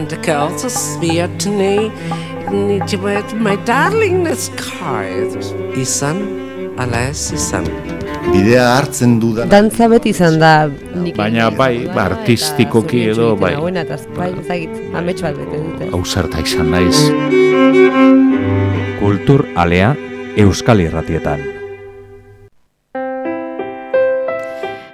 And the girls swear to me, need you with my darling this car. Izan, ala ez izan. Bidea hartzen dudan. Dantza beti izan da nik Baina bai, ba, artistikoki edo, bai. Hauena, eta bai, ezagit, amets bat bete dute. Ausarta izan naiz. Kultur alea Euskal Irratietan.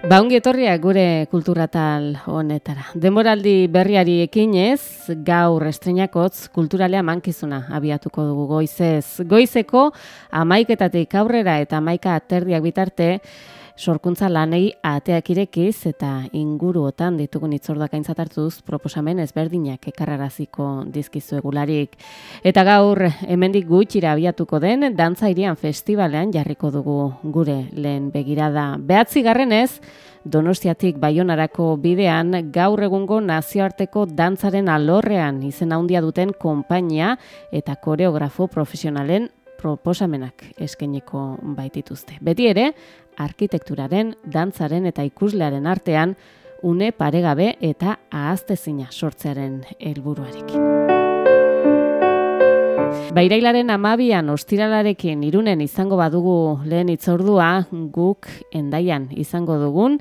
Baungi etorriak gure kulturatal honetara. Denboraldi berriari ekinez, gaur estrenakotz kulturalea mankizuna abiatuko dugu goizez. Goizeko amaiketatik aurrera eta amaika aterdiak bitarte, sorkuntza lanei ateak irekiz eta inguruotan ditugun itzordak aintzat proposamen ezberdinak ekarraraziko dizkizu egularik. Eta gaur hemendik gutxira abiatuko den dantza irian festivalean jarriko dugu gure lehen begirada. Behatzi garrenez, Donostiatik Baionarako bidean gaur egungo nazioarteko dantzaren alorrean izen handia duten konpainia eta koreografo profesionalen proposamenak eskainiko baitituzte. Beti ere, arkitekturaren, dantzaren eta ikuslearen artean une paregabe eta ahaztezina sortzearen helburuarekin. Bairailaren amabian ostiralarekin irunen izango badugu lehen itzordua guk endaian izango dugun,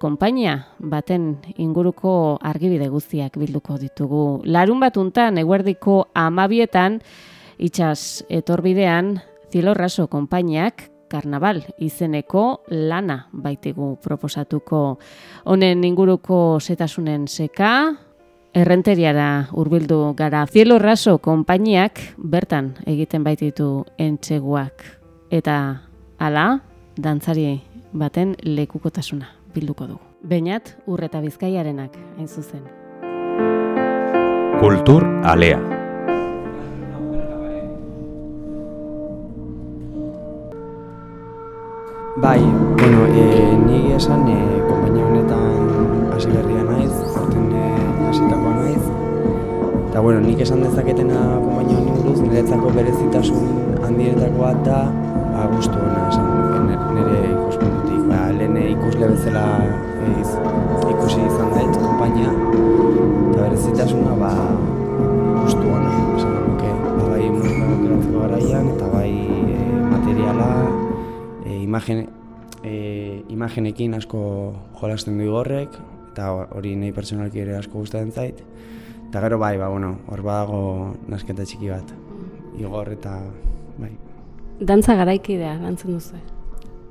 konpainia baten inguruko argibide guztiak bilduko ditugu. Larun batuntan eguerdiko amabietan itxas etorbidean zilorraso konpainiak karnaval izeneko lana baitigu proposatuko. Honen inguruko setasunen seka, errenteriara hurbildu gara. Cielo Raso konpainiak bertan egiten baititu entseguak. Eta hala, dantzari baten lekukotasuna bilduko dugu. Beinat, urreta bizkaiarenak, hain zuzen. Kultur alea. Bai, bueno, e, ni esan e, konpainia honetan hasi berria naiz, aurten e, hasitakoa naiz. Eta bueno, nik esan dezaketena konpainia honi buruz, niretzako berezitasun handienetako bat da, ba, gustu hona esan nire, nire ikuspuntutik. Ba, lehen ikusle bezala e, iz, ikusi izan dut konpainia, eta berezitasuna ba, gustu hona esan nuke. Ba, bai musika garaian, eta bai e, materiala, imagen, e, imagenekin asko jolasten du igorrek, eta hori nahi pertsonalki ere asko gustatzen zait. Eta gero bai, ba, bueno, hor badago nasketa txiki bat. Igor eta bai. Dantza garaikidea, dantzen duzu.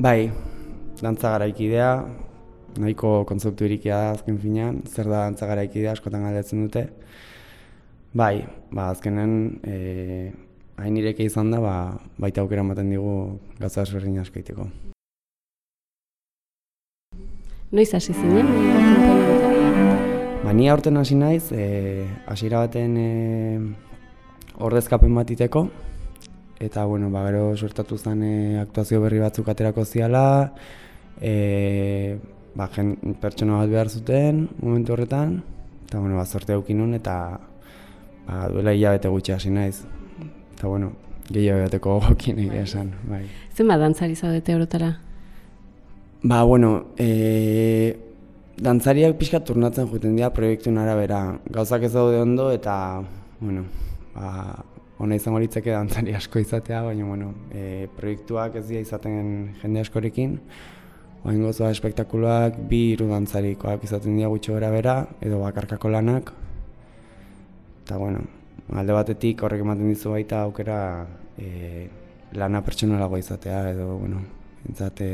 Bai, dantza garaikidea, nahiko kontzeptu irikia da azken finean, zer da dantza garaikidea askotan galdetzen dute. Bai, ba, azkenen e, hain ireke izan da, ba, baita aukera ematen digu gauza ezberdin asko egiteko. Noiz hasi zinen? Ba, ni aurten hasi naiz, e, hasiera baten e, ordezkapen bat iteko, eta bueno, ba, gero suertatu zen e, aktuazio berri batzuk aterako ziala, e, ba, jen, pertsona bat behar zuten momentu horretan, eta bueno, ba, zorte nun eta ba, duela hilabete gutxi hasi naiz. Eta bueno, gehiago bateko gokien egia esan, bai. Zenbat dantzari zaudete orotara? Ba, bueno, e, dantzariak pixka turnatzen joeten dira proiektuen arabera. Gauzak ez daude ondo eta, bueno, ba, ona izango litzake dantzari asko izatea, baina, bueno, e, proiektuak ez dira izaten jende askorekin. Oain gozoa espektakuloak bi hiru dantzarikoak izaten dira gutxi gora bera, edo bakarkako lanak. Eta, bueno, alde batetik horrek ematen dizu baita aukera e, lana pertsonalagoa izatea, edo, bueno, entzate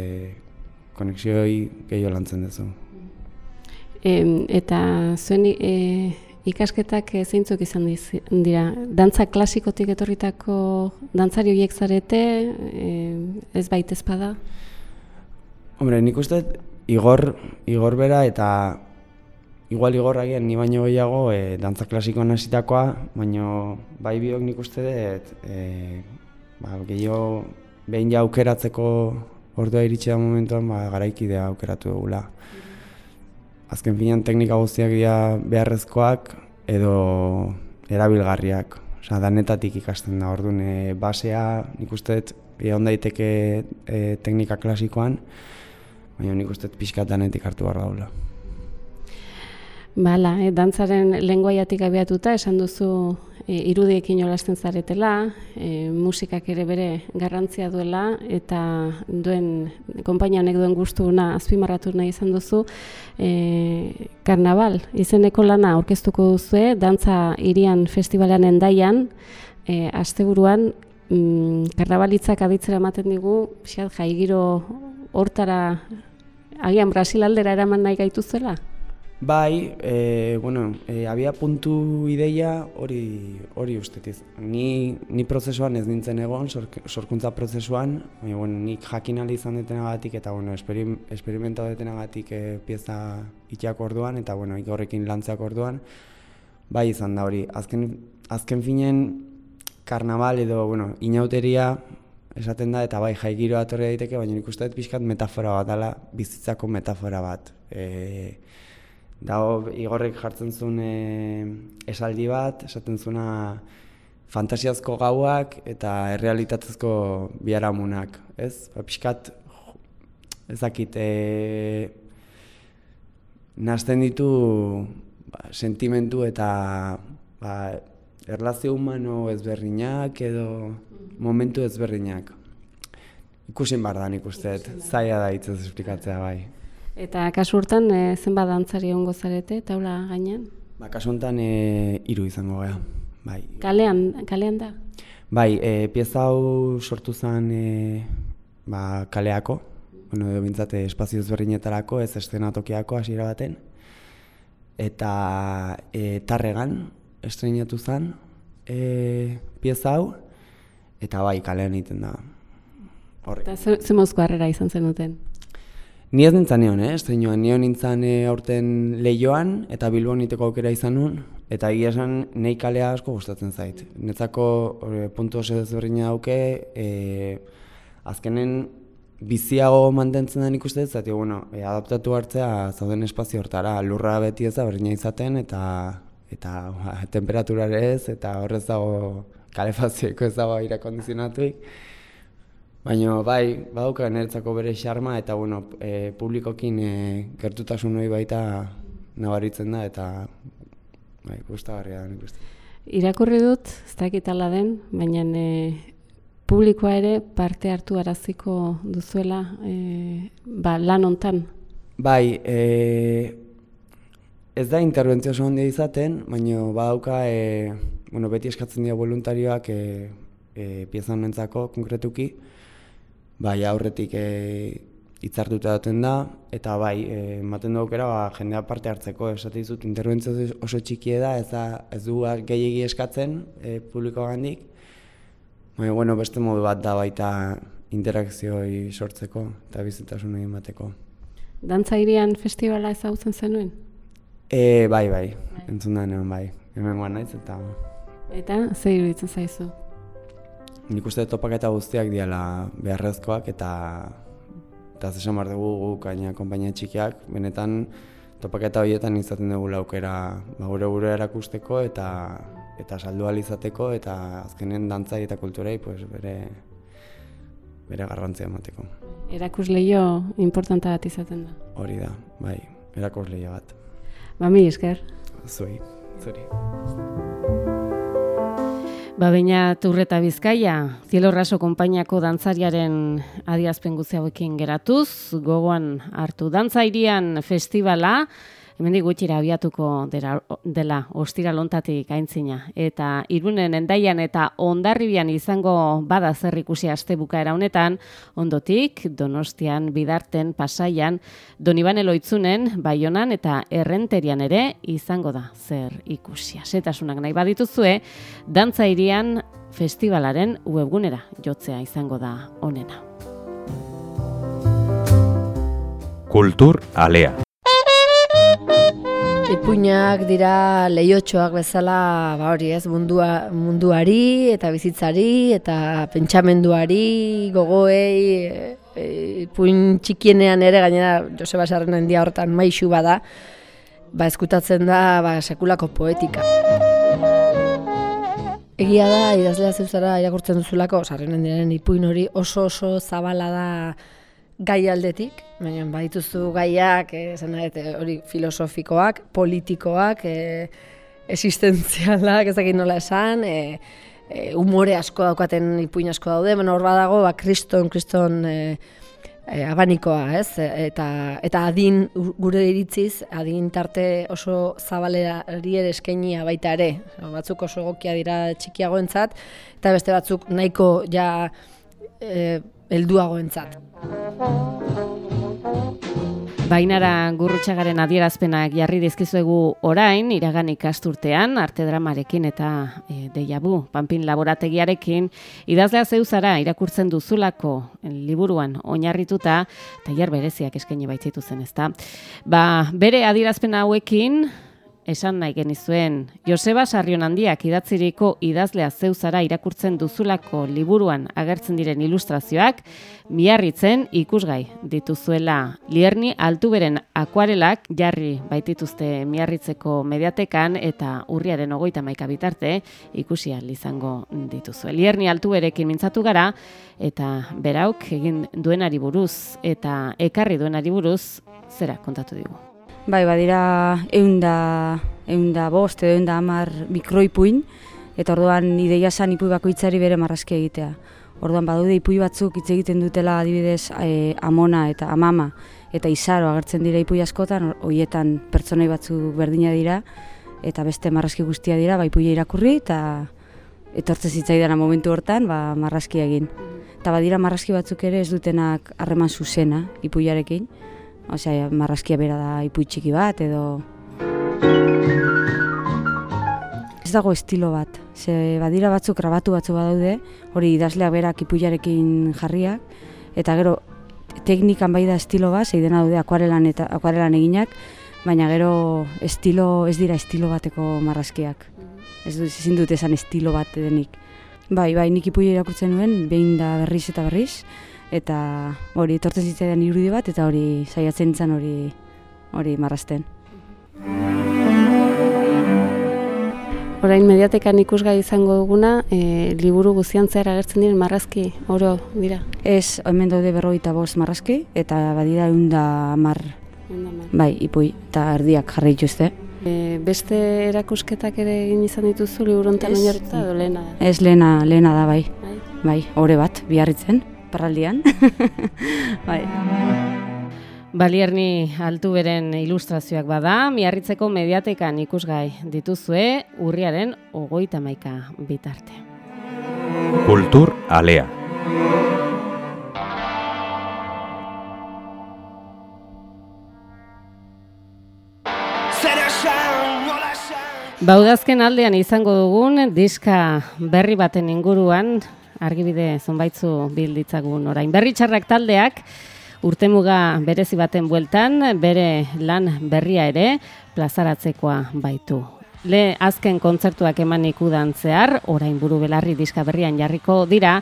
konexioi gehiago lantzen duzu. Em, eta zuen e, ikasketak e, zeintzuk izan diz, dira? Dantza klasikotik etorritako dantzari horiek zarete, e, ez baitez bada? Hombre, nik uste Igor, Igor bera eta igual Igor agian ni baino gehiago e, dantza klasikoan hasitakoa, baino bai biok nik uste dut e, ba, gehiago behin ja aukeratzeko ordua iritsi da momentuan ba, garaikidea aukeratu dugula. Azken finean teknika guztiak dira beharrezkoak edo erabilgarriak. Osea, danetatik ikasten da, orduan e, basea nik uste dut egon daiteke e, teknika klasikoan, baina nik uste dut pixka danetik hartu behar daula. Bala, eh, dantzaren lenguaiatik abiatuta esan duzu e, irudiekin jolasten zaretela, e, musikak ere bere garrantzia duela eta duen konpainia honek duen gustuna azpimarratu nahi izan duzu. E, karnaval, izeneko lana aurkeztuko duzue, dantza irian festivalean endaian, e, asteburuan mm, karnabalitzak aditzera ematen digu, xat, jaigiro hortara agian Brasil aldera eraman nahi gaituzela? Bai, e, bueno, e, abia puntu ideia hori hori ustetiz. Ni, ni prozesuan ez nintzen egon, sorkuntza prozesuan, baina bueno, nik jakin izan detenagatik eta bueno, esperim, esperimenta detenagatik e, pieza itxak orduan eta bueno, horrekin lantzeak orduan, bai izan da hori. Azken, azken finen, karnaval edo, bueno, inauteria esaten da eta bai jai giroa atorri daiteke, baina nik uste dut pixkat metafora bat dela, bizitzako metafora bat. E, Dago, igorrek jartzen zuen e, esaldi bat, esaten zuena fantasiazko gauak eta errealitatezko biharamunak, ez? Ba, pixkat, ezakit, e, nazten ditu ba, sentimentu eta ba, erlazio humano ezberdinak edo momentu ezberdinak. Ikusin bar da nik zaila da hitz ez esplikatzea bai. Eta kasu hortan e, zenbat dantzari egongo zarete taula gainean? Ba, kasu hontan e, hiru izango gara. Bai. Kalean, kalean da. Bai, e, pieza hau sortu zen e, ba, kaleako, bueno, edo bintzate espazio ezberdinetarako, ez estenatokiako hasiera baten. Eta e, tarregan estrenatu zen e, pieza hau, eta bai, kalean egiten da. Horri. Eta ze mozko harrera izan zenuten? Ni ez nintzen nion, eh? Zeinoan, nion nintzen e, aurten lehioan eta bilbon niteko aukera izan nuen, eta egia esan nahi kalea asko gustatzen zait. Netzako e, puntu oso ezberdina dauke, e, azkenen biziago mantentzen den ikuste ez, zati, bueno, e, adaptatu hartzea zauden espazio hortara, lurra beti ez da berdina izaten, eta eta ba, temperaturare ez, eta horrez dago kalefazioeko ez dago aire kondizionatuik. Baina bai, badauka niretzako bere xarma eta bueno, e, publikokin e, gertutasun hori baita nabaritzen da eta bai, gustagarria da nik uste. Irakurri dut, ez dakit ala den, baina e, publikoa ere parte hartu araziko duzuela e, ba, lan hontan. Bai, e, ez da interbentzio oso handia izaten, baina badauka e, bueno, beti eskatzen dira voluntarioak e, e, piezan konkretuki, bai aurretik e, itzartuta daten da, eta bai, eh, ematen e, daukera, ba, jendea parte hartzeko, esate dizut, interbentzio oso txikie da, ez, da, ez du gehiagi eskatzen e, publiko gandik, baina, bueno, beste modu bat da baita interakzioi sortzeko eta bizitasun egin bateko. Dantza irian festivala ezagutzen zenuen? E, bai, bai, bai. entzun da bai, hemen guan naiz eta... Eta, zer iruditzen zaizu? Nik uste topaketa guztiak diala beharrezkoak eta eta zesan behar dugu guk gaina konpainia txikiak, benetan topaketa horietan izaten dugu laukera ba, gure gure erakusteko eta eta saldu izateko eta azkenen dantzai eta kulturai pues, bere bere garrantzia emateko. Erakusleio importanta bat izaten da. Hori da, bai, erakusleio bat. Ba, mi esker. Zui, zuri. Baina Turreta Bizkaia, Zielo Raso konpainiako dantzariaren adiazpen guzti hauekin geratuz, gogoan hartu dantzairian festivala, hemendik gutxira abiatuko dela, dela ostira lontatik aintzina. Eta irunen endaian eta ondarribian izango bada zer ikusi aste bukaera honetan, ondotik, donostian, bidarten, pasaian, donibane loitzunen, baionan eta errenterian ere izango da zer ikusi. Setasunak nahi badituzue, dantza irian festivalaren webgunera jotzea izango da onena. Kultur alea. Ipuinak dira lehiotxoak bezala, ba hori ez, mundua, munduari eta bizitzari eta pentsamenduari, gogoei, e, ipuin txikienean ere, gainera Joseba Sarrenen dia hortan maixu bada, ba eskutatzen da ba, sekulako poetika. Egia da, idazlea zeuzara irakurtzen duzulako, sarrenen diren ipuin hori oso oso zabala da gai aldetik, baina badituzu gaiak, eh, esan dut, hori filosofikoak, politikoak, eh, existentzialak, ez dakit nola esan, eh, eh, umore asko daukaten ipuin asko daude, baina hor badago, ba, kriston, kriston eh, eh, abanikoa, ez? Eta, eta adin gure iritziz, adin tarte oso zabalerari ere eskainia baita ere. Batzuk oso egokia dira txikiagoentzat eta beste batzuk nahiko ja eh, helduagoentzat. Bainara gurrutxagaren adierazpenak jarri dizkizuegu orain, iragan ikasturtean, arte dramarekin eta e, deiabu, panpin laborategiarekin, idazlea zeuzara irakurtzen duzulako liburuan oinarrituta, tailer bereziak eskaini baitzitu zen ezta. Ba, bere adierazpen hauekin, esan nahi genizuen. Joseba Sarrion handiak idatziriko idazlea zeuzara irakurtzen duzulako liburuan agertzen diren ilustrazioak, miarritzen ikusgai dituzuela. Lierni altuberen akuarelak jarri baitituzte miarritzeko mediatekan eta urriaren ogoita maika bitarte ikusia izango dituzue. Lierni altuberekin mintzatu gara eta berauk egin duenari buruz eta ekarri duenari buruz zera kontatu digu. Bai, badira eunda, eunda bost edo eunda amar mikroipuin, eta orduan ideia san ipui bakoitzari bere marrazki egitea. Orduan badude ipui batzuk hitz egiten dutela adibidez e, amona eta amama eta izaro agertzen dira ipui askotan, hoietan pertsonai batzuk berdina dira, eta beste marrazki guztia dira, ba ipuia irakurri eta etortze zitzaidana momentu hortan ba, marrazki egin. Eta badira marrazki batzuk ere ez dutenak harreman zuzena ipuiarekin, Osea, marrazkia bera da ipuit txiki bat edo Ez dago estilo bat. Ze badira batzuk grabatu batzu badaude, hori idazleak berak ipuiarekin jarriak eta gero teknikan bai da estilo bat, zei dena daude akuarelan eta akuarelan eginak, baina gero estilo ez dira estilo bateko marrazkiak. Ez du ezin dut esan estilo bat denik. Bai, bai, nik ipuia irakurtzen nuen, behin da berriz eta berriz, eta hori etortzen zitzaidan irudi bat eta hori saiatzen izan hori hori marrasten. Orain mediatekan ikusgai izango duguna, e, liburu guztian zer agertzen diren marrazki, oro dira? Ez, hemen daude berroita bost marrazki, eta badira eunda mar, bai, ipui, eta erdiak jarri dituzte. E, beste erakusketak ere egin izan dituzu liburu ontan oinarrituta edo lehena da? Ez, lehena, lehena da, bai. Bai. Bai, ore bat, biarritzen parraldian. bai. Balierni altu beren ilustrazioak bada, miarritzeko mediatekan ikusgai dituzue urriaren ogoita maika bitarte. Kultur alea. Baudazken aldean izango dugun diska berri baten inguruan argibide zonbaitzu bilditzagun orain. Berri txarrak taldeak urtemuga berezi baten bueltan bere lan berria ere plazaratzekoa baitu. Le azken kontzertuak eman ikudan zehar, orain buru belarri diska berrian jarriko dira,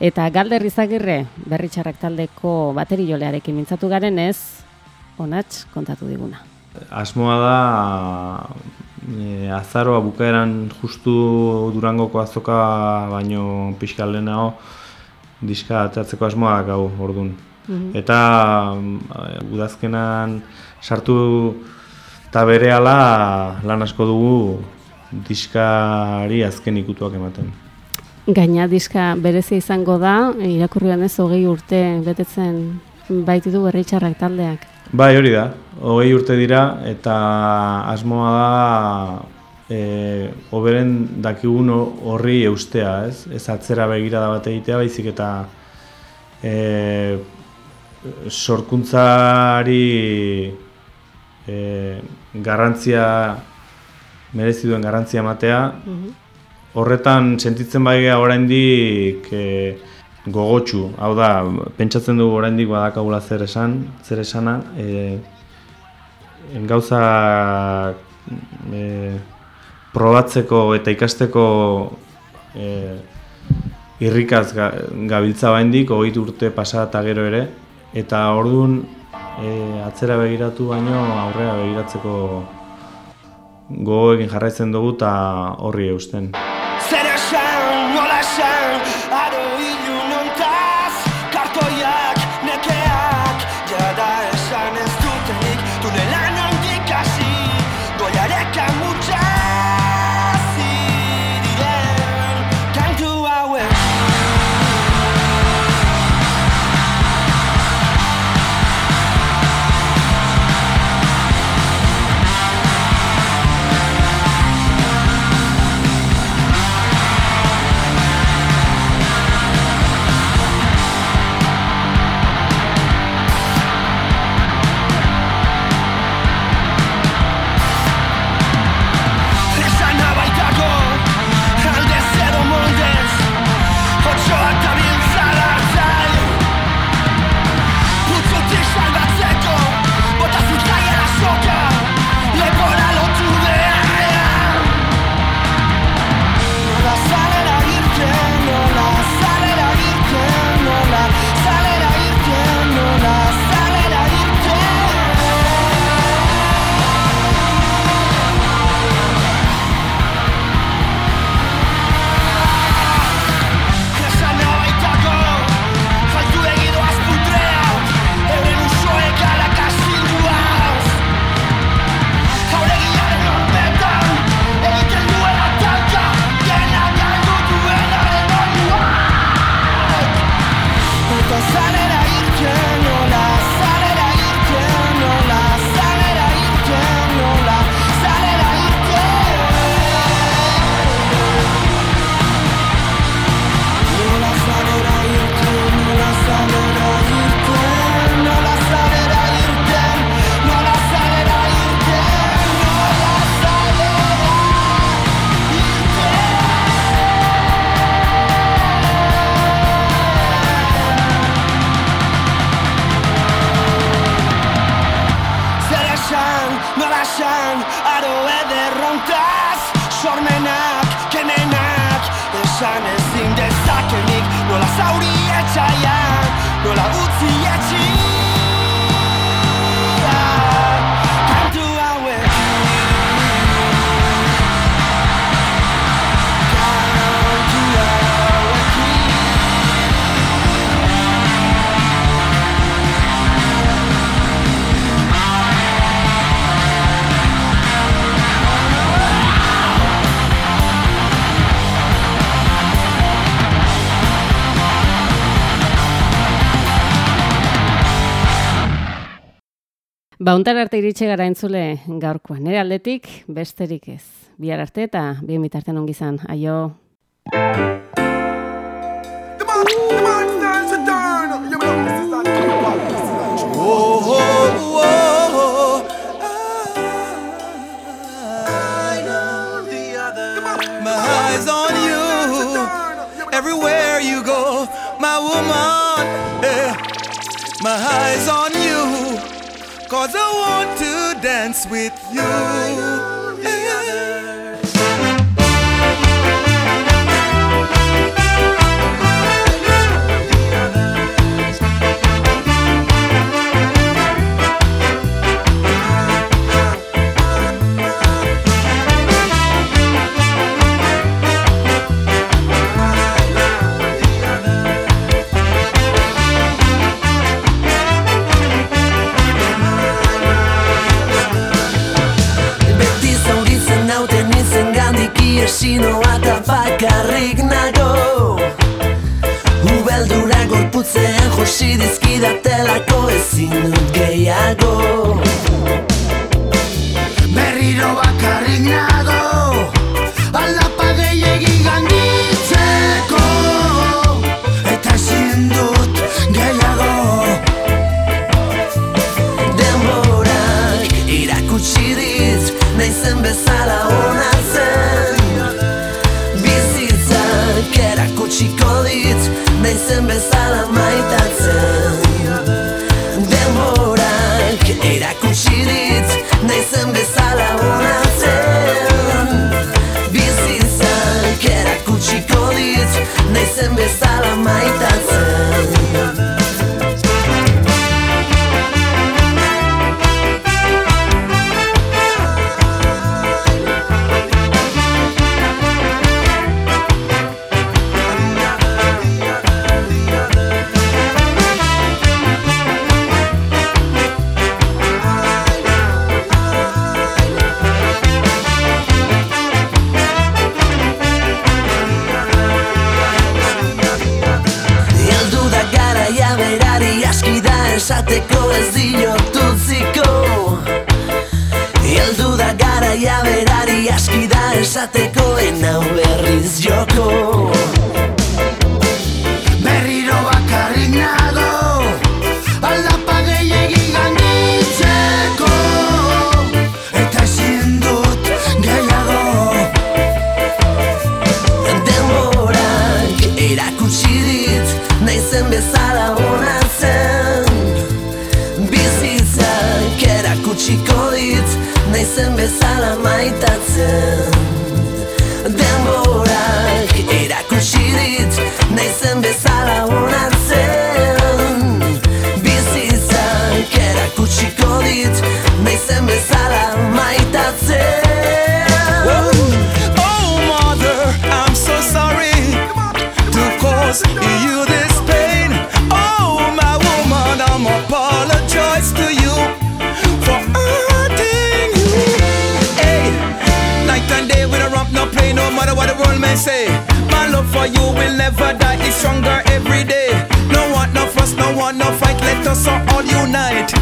eta galder izagirre berri txarrak taldeko bateri jolearekin mintzatu garen ez, onatx kontatu diguna. Asmoa da e, azaroa bukaeran justu durangoko azoka baino pixka lehenago diska atatzeko asmoa gau ordun. Mm Eta e, udazkenan sartu eta bere lan asko dugu diskari azken ikutuak ematen. Gaina diska berezi izango da, irakurrian ez hogei urte betetzen baititu berritxarrak taldeak. Bai, hori da. Hogei urte dira eta asmoa da e, oberen dakigun horri eustea, ez? Ez atzera begirada bat egitea, baizik eta e, sorkuntzari e, garrantzia merezi duen garrantzia ematea. Mhm. Horretan sentitzen bai oraindik e, gogotsu, hau da, pentsatzen dugu oraindik badakagula zer esan, zer esana, e, gauza e, probatzeko eta ikasteko e, irrikaz gabiltza baindik, hogeit urte pasa eta gero ere, eta orduan e, atzera begiratu baino aurrera begiratzeko gogoekin jarraitzen dugu eta horri eusten. Bauntar arte iritsi gara entzule gaurkoan. Nere aldetik, besterik ez. Bihar arte eta bien bitartean ongizan. Aio! Everywhere you go, my woman, yeah, my eyes on you. Cause I want to dance with you. say My love for you will never die, it's stronger every day. No want no fuss, no want no fight, let us all unite.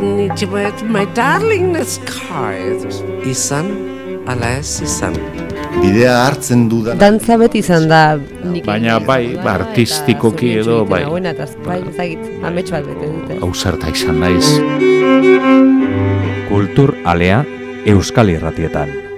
Niet met my darling this car. Izan, alas, izan. Bidea hartzen dudan Dantza beti izan da Baina bai, ba, artistikoki edo bai. Buena, eta bai, ezagit, amets bat bete dute. Hau zerta izan naiz. Kultur alea Euskal Irratietan.